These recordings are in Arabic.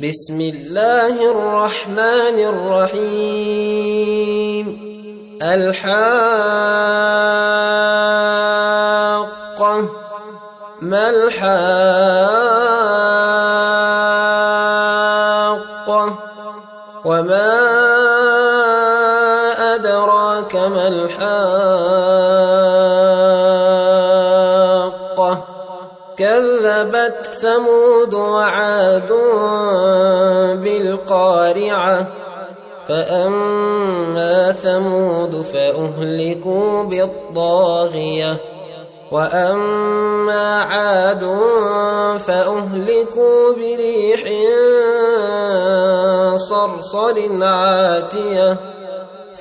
بسم الله الرحمن الرحيم. الحاقة. ما الحاقة؟ وما أدراك ما الحاقة؟ كذبت ثمود وعاد بالقارعة. فأما ثمود فأهلكوا بالطاغية. وأما عاد فأهلكوا بريح صرصر عاتية.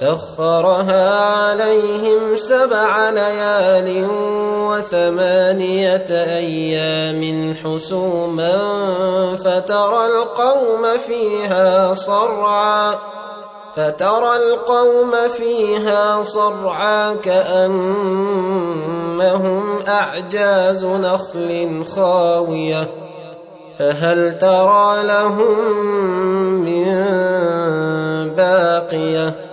سخرها عليهم سبع ليال وثمانية أيام حسوما فترى القوم فيها صرعا فترى القوم فيها صرعا كأنهم أعجاز نخل خاوية فهل ترى لهم من باقية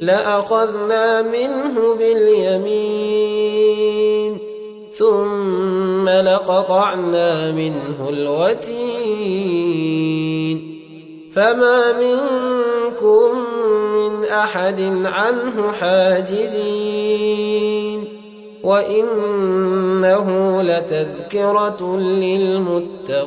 لأخذنا منه باليمين ثم لقطعنا منه الوتين. فما منكم من أحد عنه حاجزين. وإنه لتذكرة للمتقين.